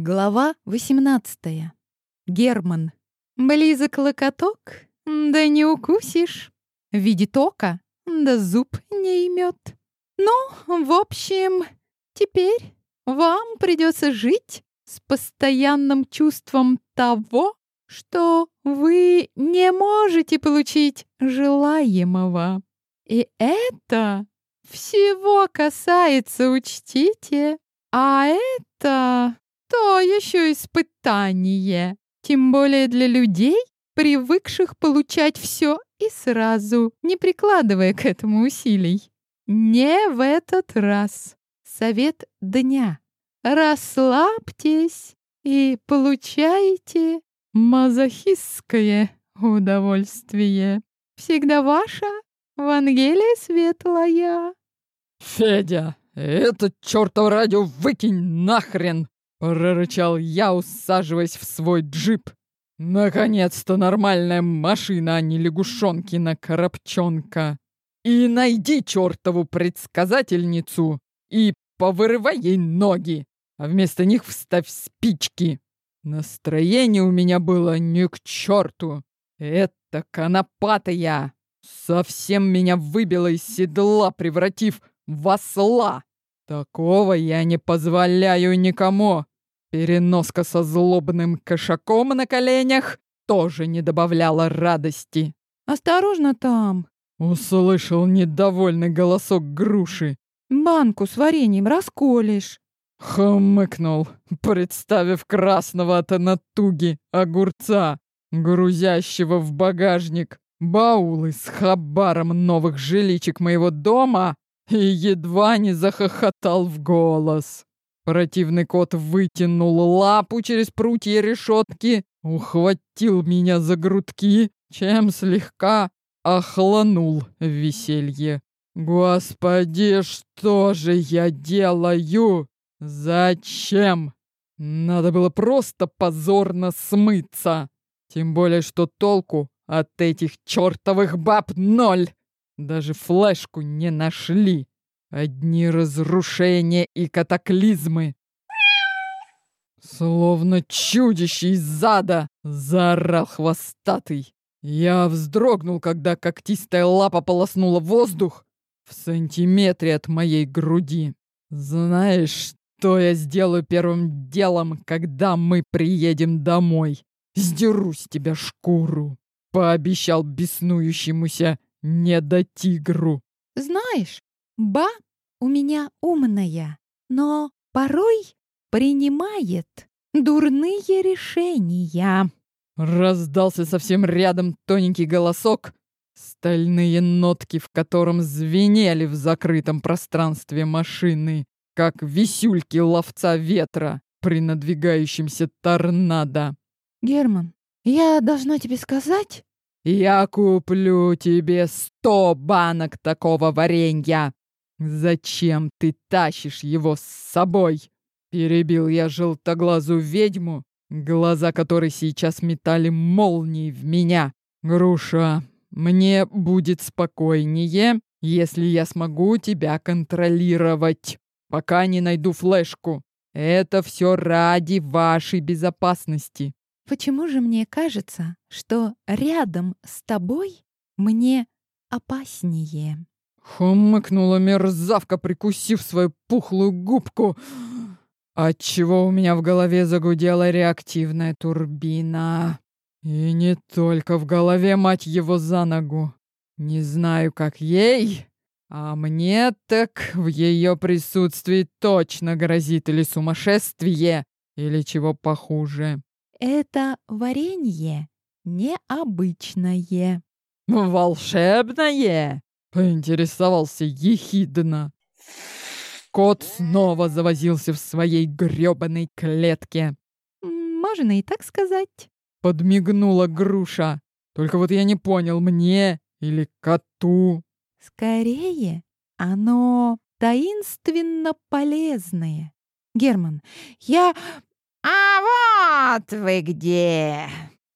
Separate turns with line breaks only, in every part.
Глава 18. Герман. Близок локоток, да не укусишь. Видит око, да зуб не имет. Ну, в общем, теперь вам придется жить с постоянным чувством того, что вы не можете получить желаемого. И это всего касается, учтите. А это то еще испытание. Тем более для людей, привыкших получать все и сразу, не прикладывая к этому усилий. Не в этот раз. Совет дня. Расслабьтесь и получайте мазохистское удовольствие. Всегда ваша Вангелия Светлая.
«Федя, это чёртово радио выкинь нахрен!» Прорычал я, усаживаясь в свой джип. Наконец-то нормальная машина, а не лягушонкина коробчонка. И найди чертову предсказательницу и повырывай ей ноги, а вместо них вставь спички. Настроение у меня было не к черту. Это конопатая. Совсем меня выбило из седла, превратив в осла. Такого я не позволяю никому. Переноска со злобным кошаком на коленях тоже не добавляла радости.
«Осторожно там!»
— услышал недовольный голосок груши.
«Банку с вареньем расколешь!»
Хмыкнул, представив красного от натуги огурца, грузящего в багажник баулы с хабаром новых жиличек моего дома и едва не захохотал в голос. Противный кот вытянул лапу через прутья решетки, ухватил меня за грудки, чем слегка охланул веселье. Господи, что же я делаю? Зачем? Надо было просто позорно смыться. Тем более, что толку от этих чертовых баб ноль. Даже флешку не нашли. Одни разрушения и катаклизмы. Словно чудище из зада, заорал хвостатый. Я вздрогнул, когда когтистая лапа полоснула воздух в сантиметре от моей груди. Знаешь, что я сделаю первым делом, когда мы приедем домой? Сдеру с тебя шкуру, пообещал беснующемуся недотигру.
Знаешь, Ба у меня умная, но порой принимает дурные решения.
Раздался совсем рядом тоненький голосок, стальные нотки в котором звенели в закрытом пространстве машины, как висюльки ловца ветра при надвигающемся торнадо.
«Герман, я должна тебе сказать...»
«Я куплю тебе сто банок такого варенья!» «Зачем ты тащишь его с собой?» Перебил я желтоглазую ведьму, глаза которой сейчас метали молнии в меня. «Груша, мне будет спокойнее, если я смогу тебя контролировать, пока не найду флешку. Это все ради вашей безопасности».
«Почему же мне кажется, что рядом с тобой мне опаснее?»
Хмыкнула мерзавка, прикусив свою пухлую губку, отчего у меня в голове загудела реактивная турбина. И не только в голове, мать его, за ногу. Не знаю, как ей, а мне так в ее присутствии точно грозит или сумасшествие, или чего похуже.
Это варенье необычное.
Волшебное? Поинтересовался ехидно. Кот снова завозился в своей грёбаной клетке.
«Можно и так сказать», —
подмигнула груша. «Только вот я не понял, мне или коту?»
«Скорее, оно таинственно полезное. Герман, я...» «А вот вы где!»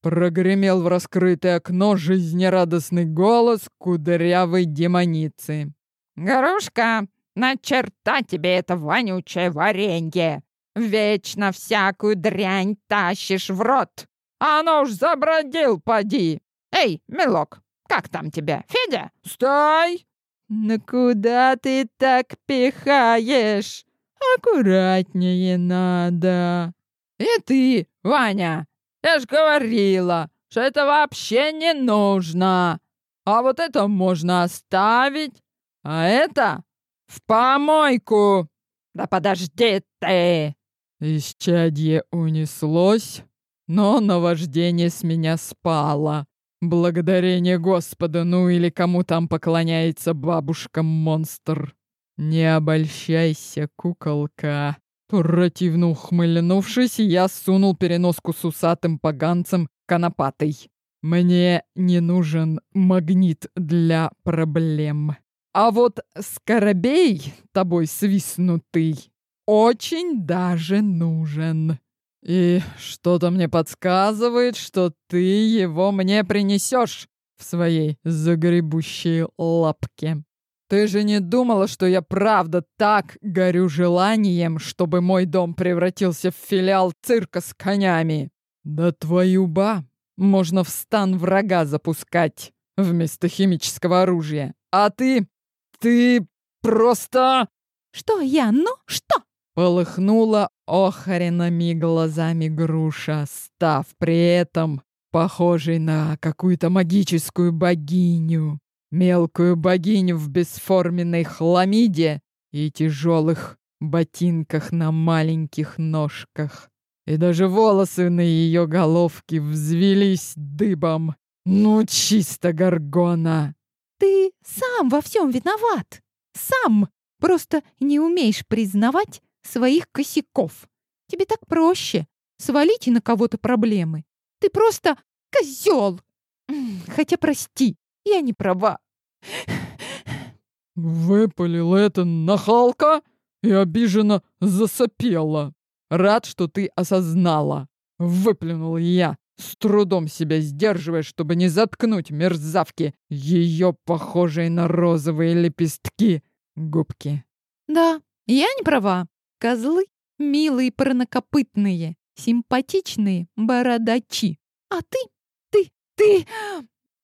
Прогремел в раскрытое окно жизнерадостный голос кудрявой демоницы.
«Грушка, на черта тебе это вонючее варенье! Вечно всякую дрянь тащишь в рот. А оно уж забродил, поди. Эй, милок, как там тебя, Федя? Стой!
Ну куда ты так пихаешь? Аккуратнее надо.
И ты, Ваня, я ж говорила, что это вообще не нужно. А вот это можно оставить, а это в помойку. Да подожди ты.
Исчадье унеслось, но наваждение с меня спало. Благодарение Господа, ну или кому там поклоняется бабушка-монстр. Не обольщайся, куколка. Противно ухмыльнувшись, я сунул переноску с усатым поганцем конопатой. Мне не нужен магнит для проблем. А вот скоробей, тобой свистнутый, очень даже нужен. И что-то мне подсказывает, что ты его мне принесешь в своей загребущей лапке. Ты же не думала, что я правда так горю желанием, чтобы мой дом превратился в филиал цирка с конями? Да твою ба! Можно в стан врага запускать вместо химического оружия. А ты... ты просто...
Что я? Ну, что?
Полыхнула охаренными глазами груша, став при этом похожей на какую-то магическую богиню. Мелкую богиню в бесформенной хламиде и тяжелых ботинках на маленьких ножках. И даже волосы на ее головке взвелись дыбом. Ну, чисто горгона.
Ты сам во всем виноват. Сам. Просто не умеешь признавать своих косяков. Тебе так проще. Свалите на кого-то проблемы. Ты просто козел. Хотя прости, я не права.
Выпалил это нахалка и обиженно засопела. Рад, что ты осознала. Выплюнул я, с трудом себя сдерживая, чтобы не заткнуть мерзавки ее похожие на розовые лепестки губки.
Да, я не права. Козлы милые парнокопытные, симпатичные бородачи. А ты, ты, ты...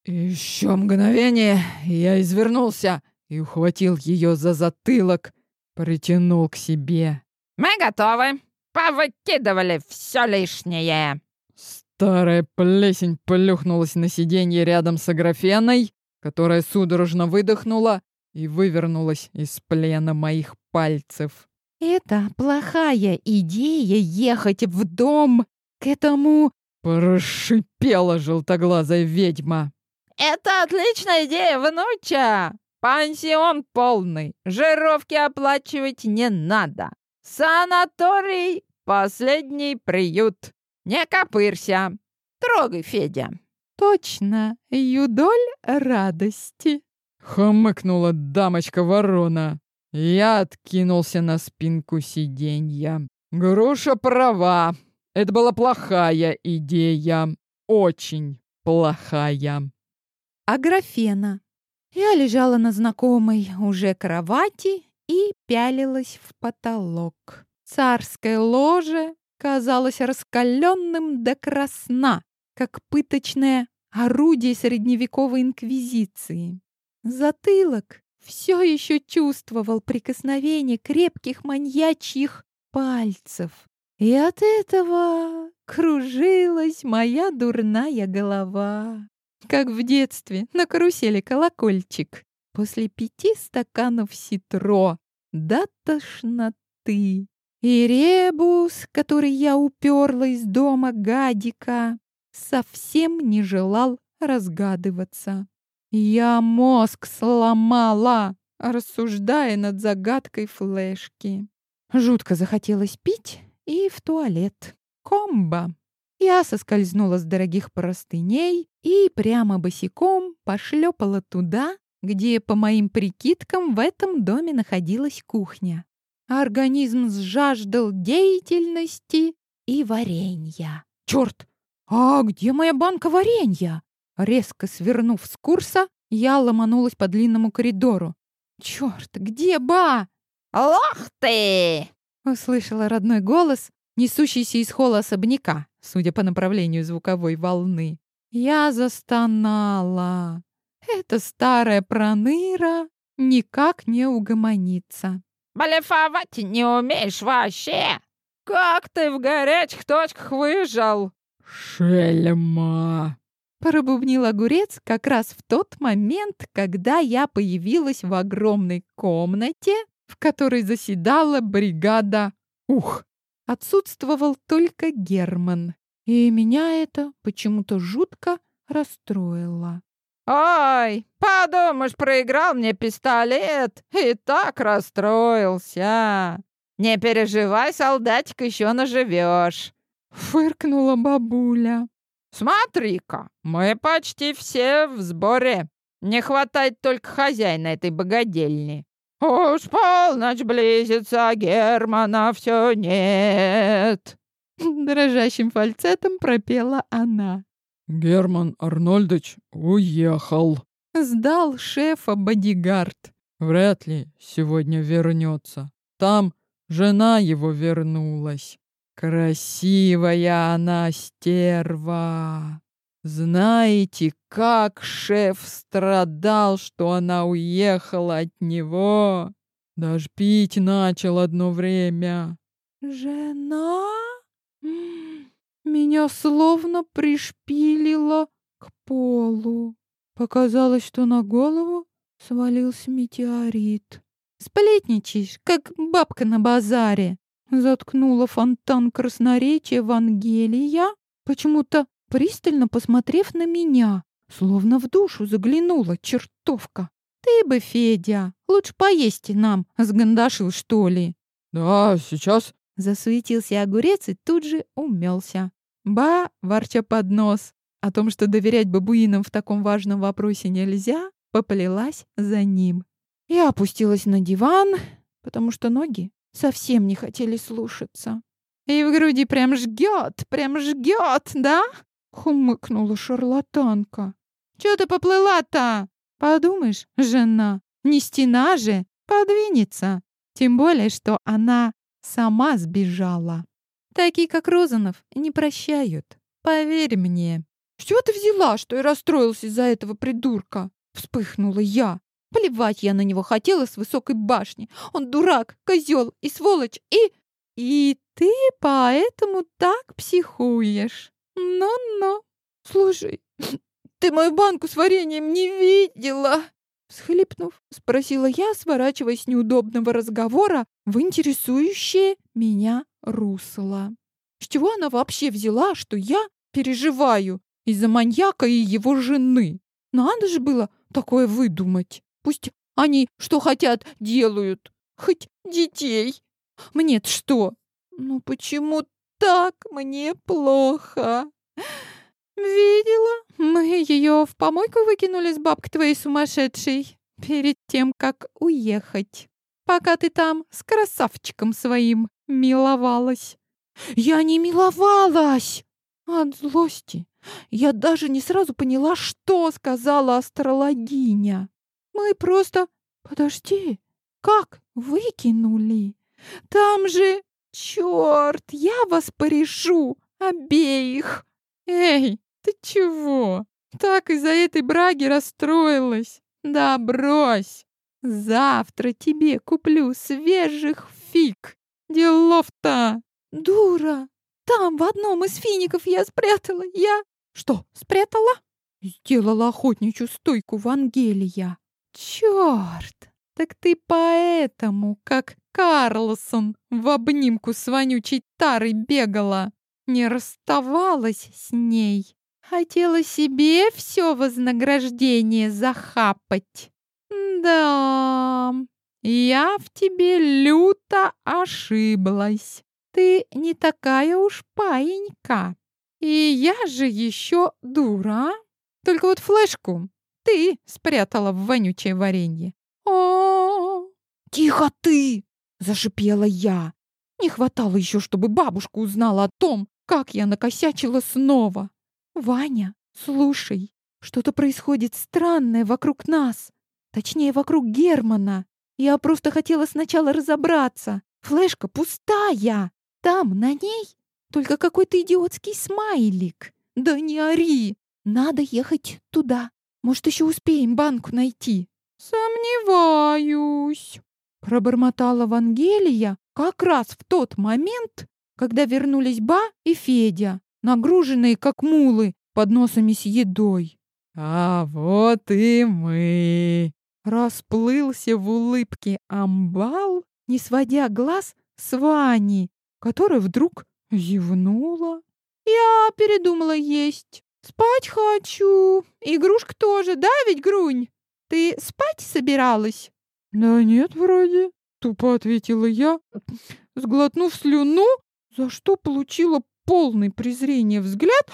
Еще мгновение я извернулся и ухватил ее за затылок, притянул к себе.
«Мы готовы. Повыкидывали все лишнее».
Старая плесень плюхнулась на сиденье рядом с Аграфеной, которая судорожно выдохнула и вывернулась из плена моих пальцев.
Это плохая идея ехать в дом к этому...
Прошипела желтоглазая ведьма.
Это отличная идея, внуча! Пансион полный, жировки оплачивать не надо. Санаторий — последний приют. Не копырься. Трогай, Федя.
Точно, юдоль радости.
Хмыкнула дамочка-ворона. Я откинулся на спинку сиденья. Груша права. Это была плохая идея. Очень плохая.
А графена? Я лежала на знакомой уже кровати и пялилась в потолок. Царское ложе казалось раскаленным до красна, как пыточное орудие средневековой инквизиции. Затылок все еще чувствовал прикосновение крепких маньячьих пальцев. И от этого кружилась моя дурная голова. Как в детстве на карусели колокольчик. После пяти стаканов ситро до тошноты. И ребус, который я уперла из дома гадика, совсем не желал разгадываться. Я мозг сломала, рассуждая над загадкой флешки. Жутко захотелось пить и в туалет. Комбо. Я соскользнула с дорогих простыней и прямо босиком пошлепала туда, где, по моим прикидкам, в этом доме находилась кухня. Организм сжаждал деятельности и варенья. Черт! А где моя банка варенья? Резко свернув с курса, я ломанулась по длинному коридору. «Черт, где ба?»
«Лох ты!»
Услышала родной голос, несущийся из холла особняка, судя по направлению звуковой волны. Я застонала. Эта старая проныра никак не угомонится.
«Блефовать не умеешь вообще! Как ты в горячих точках выжил?»
«Шельма!»
Пробубнил огурец как раз в тот момент, когда я появилась в огромной комнате, в которой заседала бригада «Ух!». Отсутствовал только Герман, и меня это почему-то жутко расстроило.
«Ой, подумаешь, проиграл мне пистолет и так расстроился. Не переживай, солдатик, еще наживешь», —
фыркнула бабуля.
«Смотри-ка, мы почти все в сборе. Не хватает только хозяина этой богадельни. Уж полночь близится, Германа все нет!»
Дрожащим фальцетом пропела она.
«Герман Арнольдович уехал», —
сдал шефа бодигард.
«Вряд ли сегодня вернется. Там жена его вернулась. Красивая она стерва. Знаете, как шеф страдал, что она уехала от него? Даже пить начал одно время.
Жена? Меня словно пришпилило к полу. Показалось, что на голову свалился метеорит. Сплетничаешь, как бабка на базаре. Заткнула фонтан красноречия Вангелия, почему-то пристально посмотрев на меня, словно в душу заглянула чертовка. «Ты бы, Федя, лучше поесть нам, сгандашил, что ли?»
«Да, сейчас».
Засуетился огурец и тут же умелся. Ба, ворча под нос, о том, что доверять бабуинам в таком важном вопросе нельзя, поплелась за ним. Я опустилась на диван, потому что ноги совсем не хотели слушаться. «И в груди прям жгет, прям жгет, да?» — хумыкнула шарлатанка. «Чё ты поплыла-то? Подумаешь, жена, не стена же, подвинется. Тем более, что она сама сбежала. Такие, как Розанов, не прощают. Поверь мне». «С чего ты взяла, что я расстроился из-за этого придурка?» — вспыхнула я. Плевать я на него хотела с высокой башни. Он дурак, козел и сволочь, и... И ты поэтому так психуешь. Ну-ну. Слушай, ты мою банку с вареньем не видела? Всхлипнув, спросила я, сворачиваясь с неудобного разговора в интересующее меня русло. С чего она вообще взяла, что я переживаю из-за маньяка и его жены? Надо же было такое выдумать. Пусть они что хотят делают. Хоть детей. Мне-то что? Ну почему так мне плохо? Видела? Мы ее в помойку выкинули с бабкой твоей сумасшедшей перед тем, как уехать. Пока ты там с красавчиком своим миловалась. Я не миловалась! От злости я даже не сразу поняла, что сказала астрологиня. Мы просто... Подожди, как выкинули? Там же... Черт, я вас порешу обеих. Эй, ты чего? Так из-за этой браги расстроилась. Да брось. Завтра тебе куплю свежих фиг. Делов-то. Дура. Там в одном из фиников я спрятала. Я... Что, спрятала? Сделала охотничью стойку в Ангелия. Черт! Так ты поэтому, как Карлсон в обнимку с вонючей тарой бегала, не расставалась с ней. Хотела себе все вознаграждение захапать. Да, я в тебе люто ошиблась. Ты не такая уж паинька. И я же еще дура. Только вот флешку ты спрятала в вонючее варенье. О, Тихо ты! Зашипела я. Не хватало еще, чтобы бабушка узнала о том, как я накосячила снова. Ваня, слушай, что-то происходит странное вокруг нас. Точнее, вокруг Германа. Я просто хотела сначала разобраться, Флешка пустая. Там, на ней, только какой-то идиотский смайлик. Да не ори. Надо ехать туда. Может, еще успеем банку найти. Сомневаюсь. Пробормотала Вангелия как раз в тот момент, когда вернулись Ба и Федя, нагруженные как мулы подносами с едой.
«А вот и мы!»
Расплылся в улыбке амбал, не сводя глаз с Вани, которая вдруг зевнула. «Я передумала есть. Спать хочу. Игрушка тоже, да ведь, Грунь? Ты спать собиралась?»
«Да нет, вроде», — тупо ответила я, сглотнув слюну, за что получила полный презрения взгляд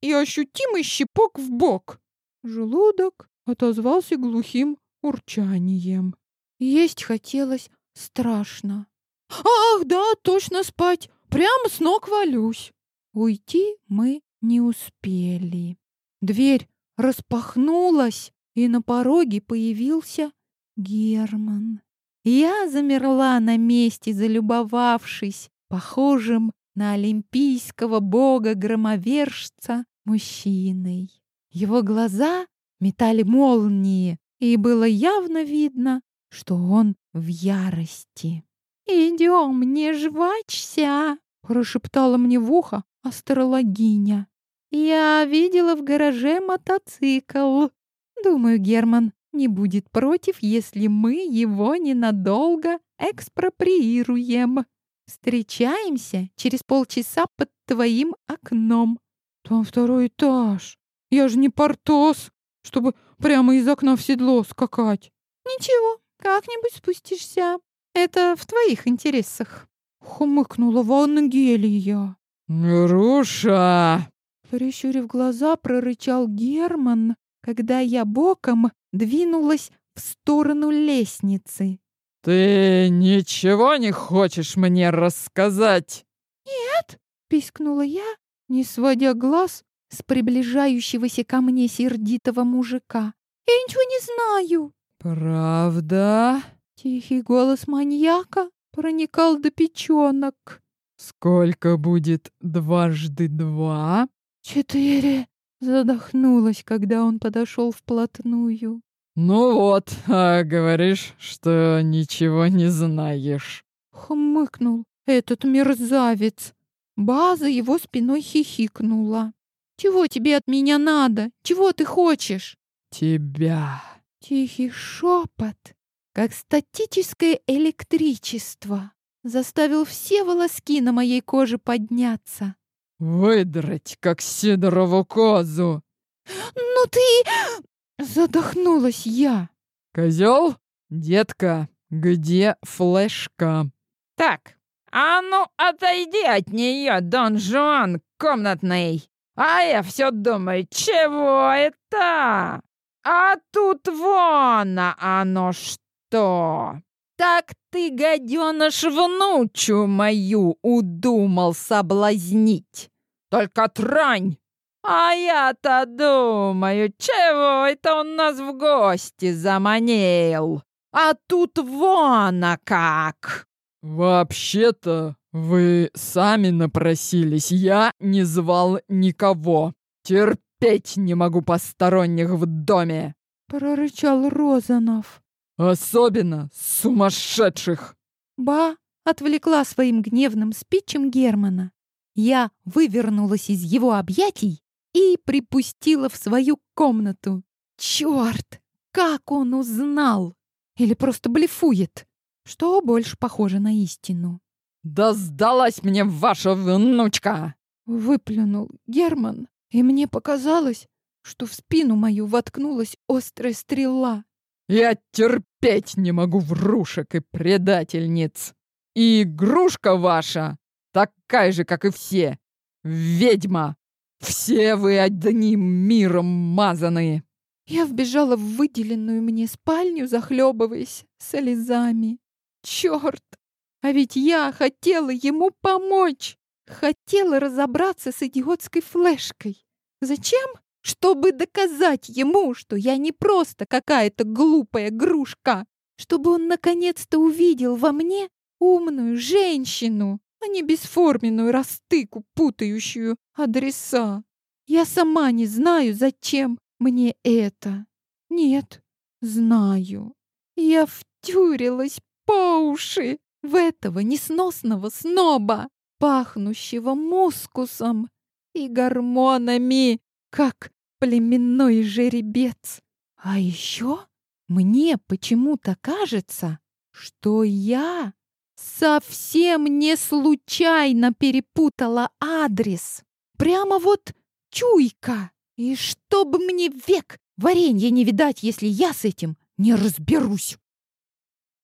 и ощутимый щепок в бок. Желудок отозвался глухим урчанием.
Есть хотелось страшно. «Ах, да, точно спать! Прямо с ног валюсь!» Уйти мы не успели. Дверь распахнулась, и на пороге появился Герман. Я замерла на месте, залюбовавшись похожим на олимпийского бога-громовержца мужчиной. Его глаза метали молнии, и было явно видно, что он в ярости. «Идем, не жвачься!» — прошептала мне в ухо астрологиня. «Я видела в гараже мотоцикл. Думаю, Герман не будет против, если мы его ненадолго экспроприируем. Встречаемся через полчаса под твоим окном».
«Там второй этаж. Я же не портос, чтобы прямо из окна в седло скакать».
«Ничего, как-нибудь спустишься. Это в твоих интересах», — хмыкнула Вангелия.
«Руша!»
Прищурив глаза, прорычал Герман, когда я боком двинулась в сторону лестницы.
«Ты ничего не хочешь мне рассказать?»
«Нет!» — пискнула я, не сводя глаз с приближающегося ко мне сердитого мужика. «Я ничего не знаю!»
«Правда?»
Тихий голос маньяка проникал до печенок.
«Сколько будет дважды два?»
«Четыре!» Задохнулась, когда он подошел вплотную.
«Ну вот, а говоришь, что ничего не знаешь».
Хмыкнул этот мерзавец. База его спиной хихикнула. «Чего тебе от меня надо? Чего ты хочешь?»
«Тебя».
Тихий шепот, как статическое электричество, заставил все волоски на моей коже подняться.
«Выдрать, как сидорову козу!»
«Ну ты...» Задохнулась я.
«Козел? Детка, где флешка?»
«Так, а ну отойди от нее, Дон Жуан комнатный! А я все думаю, чего это? А тут вон оно что!» «Так ты, гаденыш, внучу мою удумал соблазнить! Только трань! А я-то думаю, чего это он нас в гости заманил? А тут вон а как!»
«Вообще-то вы сами напросились, я не звал никого. Терпеть не могу посторонних в доме!»
Прорычал Розанов.
Особенно сумасшедших.
Ба отвлекла своим гневным спичем Германа. Я вывернулась из его объятий и припустила в свою комнату. Черт, как он узнал! Или просто блефует? Что больше похоже на истину?
«Да сдалась мне ваша внучка!»
Выплюнул Герман, и мне показалось, что в спину мою воткнулась острая стрела.
Я терпеть не могу врушек и предательниц. И игрушка ваша такая же, как и все. Ведьма. Все вы одним миром мазаны.
Я вбежала в выделенную мне спальню, захлебываясь слезами. Черт! А ведь я хотела ему помочь. Хотела разобраться с идиотской флешкой. Зачем? чтобы доказать ему, что я не просто какая-то глупая грушка, чтобы он наконец-то увидел во мне умную женщину, а не бесформенную растыку, путающую адреса. Я сама не знаю, зачем мне это. Нет, знаю. Я втюрилась по уши в этого несносного сноба, пахнущего мускусом и гормонами, как племенной жеребец. А еще мне почему-то кажется, что я совсем не случайно перепутала адрес. Прямо вот чуйка. И чтобы мне век варенье не видать, если я с этим не разберусь.